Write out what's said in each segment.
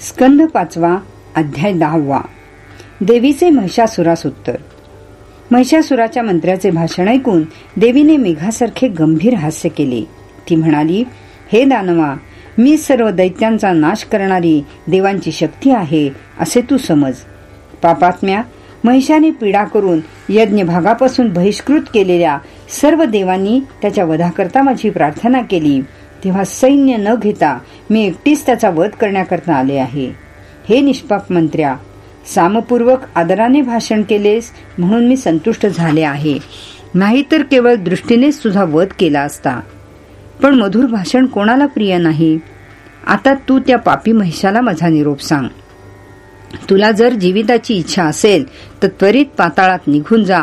स्कंद पाचवा अध्याय दहावा. देवीचे महिषासुरास उत्तर. महिषासुराच्या मंत्र्याचे भाषण ऐकून देवीने मेघासारखे गंभीर हास्य केले. ती म्हणाली हे दानवा मी सर्व दैत्यांचा नाश करणारी देवांची शक्ती आहे असे तू समज. पापात्म्या महिषाने पीडा करून यज्ञ भागापासून बहिष्कृत केलेल्या सर्व देवांनी त्याच्या वधाकरता माझी प्रार्थना केली. तेव्हा सैन्य न घेता मी एकटीच त्याचा वध करण्याकरता आले आहे. हे निष्पाप मंत्र्या सामपूर्वक आदराने भाषण केलेस म्हणून मी संतुष्ट झाले आहे. नाहीतर केवळ दृष्टीनेच तुझा वध केला असता. पण मधुर भाषण कोणाला प्रिय नाही? आता तू त्या पापी महिषाला माझा निरोप सांग. तुला जर जीविताची इच्छा असेल तर त्वरित पाताळात निघून जा.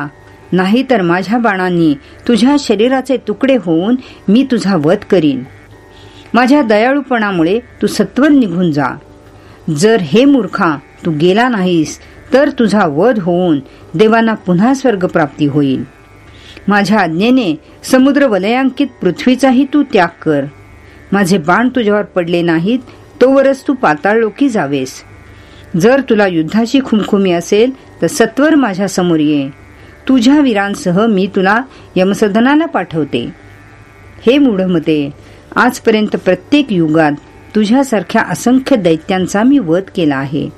नाही तर माझ्या बाणांनी तुझ्या शरीराचे तुकडे होऊन मी तुझा वध करीन. माझ्या दयाळूपणामुळे तू सत्वर निघून जा. जर हे मूर्खा तू गेला नाहीस तर तुझा वध होऊन देवांना पुन्हा स्वर्गप्राप्ती होईल. माझ्या आज्ञेने समुद्र वलयांकित पृथ्वीचाही तू त्याग कर. माझे बाण तुझ्यावर पडले नाहीत तोवरच तू पाताळलोकी जावेस. जर तुला युद्धाची खुमखुमी असेल तर सत्वर माझ्यासमोर ये. तुझ्या वीरांसह मी तुला यमसदनाला पाठवते. हे मूढमते आजपर्यंत प्रत्येक युगात तुझ्यासारख्या असंख्य दैत्यांचा मी वध केला आहे.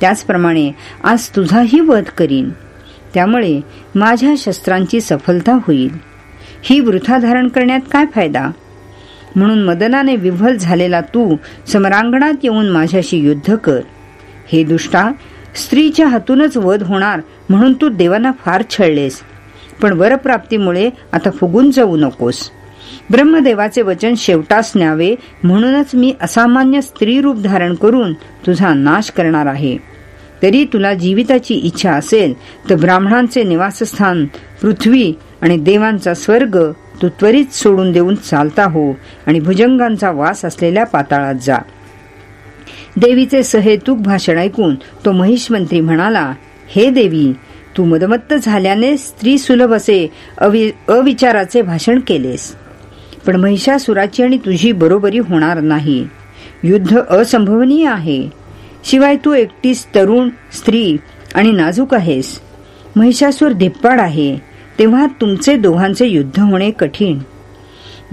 त्याचप्रमाणे आज तुझाही वध करीन. त्यामुळे माझ्या शस्त्रांची सफलता होईल. ही वृथा धारण करण्यात काय फायदा? म्हणून मदनाने विव्हल झालेला तू समरांगणात येऊन माझ्याशी युद्ध कर. हे दुष्टा स्त्रीच्या हातूनच वध होणार म्हणून तू देवांना फार छळलेस. पण वरप्राप्तीमुळे आता फुगून जाऊ नकोस. ब्रह्मदेवाचे वचन शेवटास न्यावे म्हणूनच मी असामान्य स्त्री रूप धारण करून तुझा नाश करणार आहे. तरी तुला जीविताची इच्छा असेल तर ब्राह्मणांचे निवासस्थान पृथ्वी आणि देवांचा स्वर्ग तू त्वरित सोडून देऊन चालता हो आणि भुजंगांचा वास असलेल्या पाताळात जा. देवीचे सहेतुक भाषण ऐकून तो महिष मंत्री म्हणाला हे देवी तू मदमत्त झाल्याने स्त्री सुलभ असे अवि अविचाराचे भाषण केलेस. पण महिषासुराची आणि तुझी बरोबरी होणार नाही. युद्ध असंभवनीय आहे. शिवाय तू एकटीच तरुण स्त्री आणि नाजूक आहेस. महिषासूर धिप्पाड आहे. तेव्हा तुमचे दोघांचे युद्ध होणे कठीण.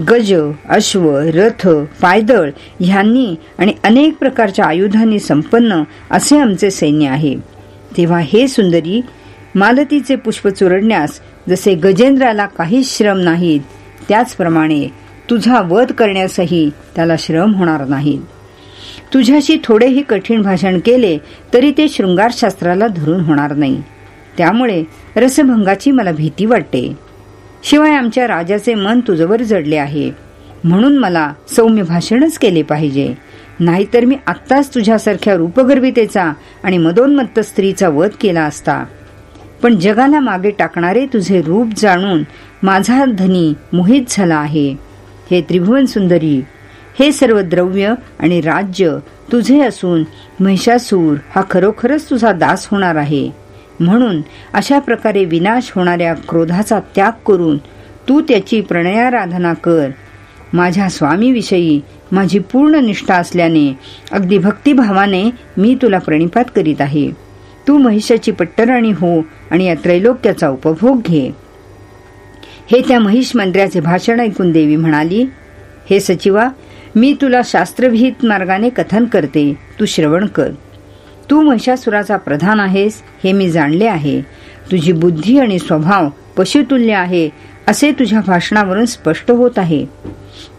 गज अश्व रथ पायदळ ह्यांनी आणि अनेक प्रकारच्या आयुधांनी संपन्न असे आमचे सैन्य आहे. तेव्हा हे सुंदरी मालतीचे पुष्प चुरडण्यास जसे गजेंद्राला काही श्रम नाहीत त्याचप्रमाणे तुझा वध करण्यासही त्याला श्रम होणार नाही. तुझ्याशी थोडेही कठीण भाषण केले तरी ते शृंगारशास्त्राला धरून होणार नाही. त्यामुळे रसभंगाची मला भीती वाटते. शिवाय आमच्या राजाचे मन तुझवर जडले आहे. म्हणून मला सौम्य भाषणच केले पाहिजे. नाहीतर मी आत्ताच तुझ्यासारख्या रूपगर्वितेचा आणि मदोन्मत्त स्त्रीचा वध केला असता. पण जगाला मागे टाकणारे तुझे रूप जाणून माझा धनी मोहित झाला आहे. हे त्रिभुवन सुंदरी हे सर्व द्रव्य आणि राज्य तुझे असून महिषासूर हा खरोखरच तुझा दास होणार आहे. म्हणून अशा प्रकारे विनाश होणाऱ्या क्रोधाचा त्याग करून तू त्याची प्रणयाराधना कर. माझ्या स्वामीविषयी माझी पूर्ण निष्ठा असल्याने अगदी भक्तिभावाने मी तुला प्रणिपात करीत आहे. तू महिषाची पट्टराणी हो आणि या त्रैलोक्याचा उपभोग घे. हे त्या महिष मंत्र्याचे भाषण ऐकून देवी म्हणाली हे सचिवा मी तुला शास्त्रविहित मार्गाने कथन करते. तू श्रवण कर. तू महिषासुराचा प्रधान आहेस हे मी जाणले आहे. तुझी बुद्धी आणि स्वभाव पशुतुल्य आहे असे तुझ्या भाषणावरून स्पष्ट होत आहे.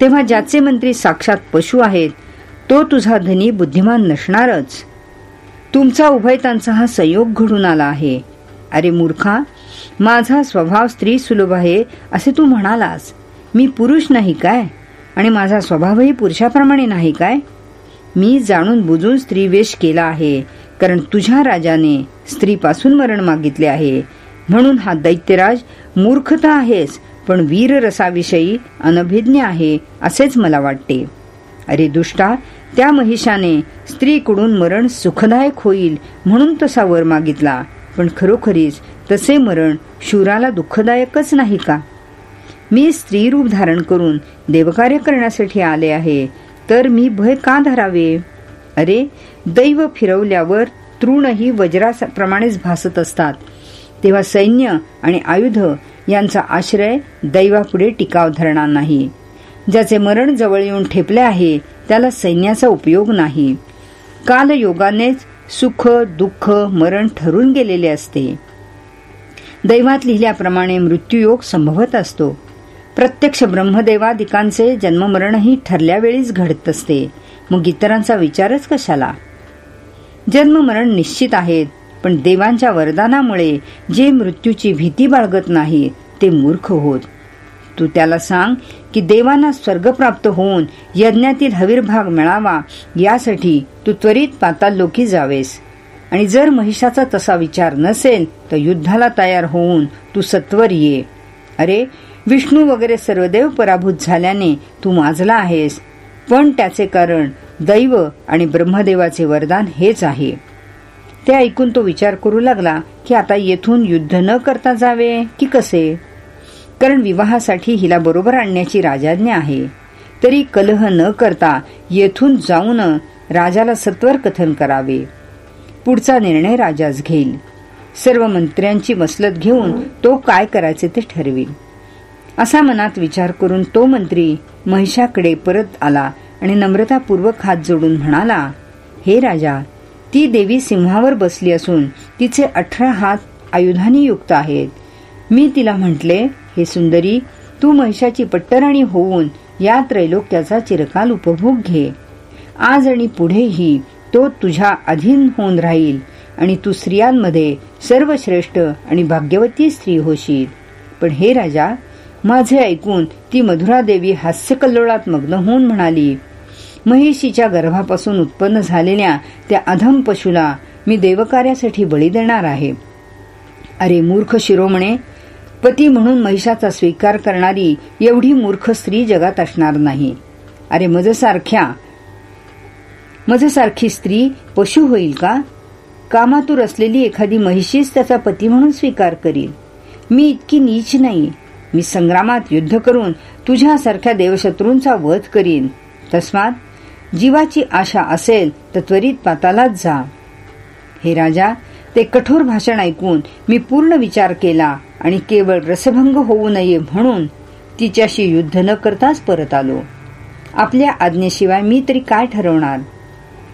तेव्हा ज्याचे मंत्री साक्षात पशु आहेत तो तुझा धनी बुद्धिमान नसणारच. तुमचा उभयतांचा हा संयोग घडून आला आहे. अरे मूर्खा माझा स्वभाव स्त्री सुलभ आहे असे तू म्हणालास. मी पुरुष नाही काय? आणि माझा स्वभावही पुरुषाप्रमाणे नाही काय? मी जाणून बुजून स्त्रीवेश केला आहे कारण तुझ्या राजाने स्त्रीपासून मरण मागितले आहे. म्हणून हा दैत्यराज मूर्खता आहेस पण वीर रसाविषयी अनभिज्ञ आहे असेच मला वाटते. अरे दुष्टा त्या महिषाने स्त्रीकडून मरण सुखदायक होईल म्हणून तसा वर मागितला पण खरोखरीच तसे मरण शूराला दुःखदायकच नाही का? मी स्त्री रूप धारण करून देवकार्य करण्यासाठी आले आहे तर मी भय का धरावे? अरे दैव फिरवल्यावर तृणही वज्राप्रमाणेच भासत असतात. तेव्हा सैन्य आणि आयुध यांचा आश्रय दैवापुढे टिकाव धरणार नाही. ज्याचे मरण जवळ येऊन ठेपले आहे त्याला सैन्याचा उपयोग नाही. कालयोगानेच सुख दुःख मरण ठरून गेलेले असते. दैवात लिहिल्याप्रमाणे मृत्यूयोग संभवत असतो. प्रत्यक्ष ब्रह्मदेवादिकांचे जन्ममरणही ठरल्यावेळीच घडत असते. मग इतरांचा विचारच कशाला? जन्ममरण निश्चित आहेत पण देवांच्या वरदानामुळे जे मृत्यूची भीती बाळगत नाही ते मूर्ख होत. तू त्याला सांग की देवांना स्वर्ग प्राप्त होऊन यज्ञातील हवीरभाग मिळावा यासाठी तू त्वरित पाताल लोकी जावेस. आणि जर महिषाचा तसा विचार नसेल तर युद्धाला तयार होऊन तू सत्वर ये. अरे विष्णू वगैरे सर्वदेव पराभूत झाल्याने तू माजला आहेस. पण त्याचे कारण दैव आणि ब्रह्मदेवाचे वरदान हेच आहे. ते ऐकून तो विचार करू लागला की आता येथून युद्ध न करता जावे की कसे? कारण विवाहासाठी हिला बरोबर आणण्याची राजाज्ञा आहे. तरी कलह न करता येथून जाऊन राजाला सत्वर कथन करावे. पुढचा निर्णय राजाच घेईल. सर्व मंत्र्यांची मसलत घेऊन तो काय करायचे ते ठरवेल. असा मनात विचार करून तो मंत्री महिषाकडे परत आला आणि नम्रतापूर्वक हात जोडून म्हणाला हे राजा ती देवी सिंहावर बसली असून तिचे अठरा हात आयुधानी युक्त आहेत. मी तिला म्हटले हे सुंदरी तू महिषाची पट्टराणी होऊन या त्रैलोक्याचा चिरकाल उपभोग घे. आज आणि पुढेही तो तुझ्या अधीन होऊन राहील आणि तू स्त्रियांमध्ये सर्वश्रेष्ठ आणि भाग्यवती स्त्री होशील. पण हे राजा माझे ऐकून ती मधुरा देवी हास्यकल्लोळात मग्न होऊन म्हणाली महिषीच्या गर्भापासून उत्पन्न झालेल्या त्या अधम पशुला मी देवकार्यासाठी बळी देणार आहे. अरे मूर्ख शिरोमणे पती म्हणून महिषाचा स्वीकार करणारी एवढी मूर्ख स्त्री जगात असणार नाही. अरे मजसारख्या मजसारखी स्त्री पशु होईल का? कामातूर असलेली एखादी महिशीच त्याचा पती म्हणून स्वीकार करील. मी इतकी नीच नाही. मी संग्रामात युद्ध करून तुझ्यासारख्या देवशत्रूंचा वध करीन. तस्मात जीवाची आशा असेल तर त्वरित पातालाच जा. हे राजा ते कठोर भाषण ऐकून मी पूर्ण विचार केला आणि केवळ रसभंग होऊ नये म्हणून तिच्याशी युद्ध न करताच परत आलो. आपल्या आज्ञेशिवाय मी तरी काय ठरवणार?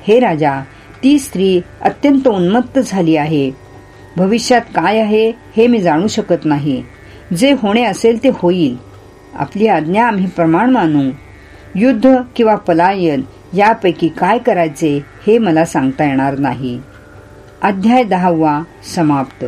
हे राजा ती स्त्री अत्यंत उन्मत्त झाली आहे. भविष्यात काय आहे हे मी जाणू शकत नाही. जे होणे असेल ते होईल. आपली आज्ञा आम्ही प्रमाण मानू. युद्ध किंवा पलायन यापैकी काय करायचे हे मला सांगता येणार नाही. अध्याय दहावा समाप्त.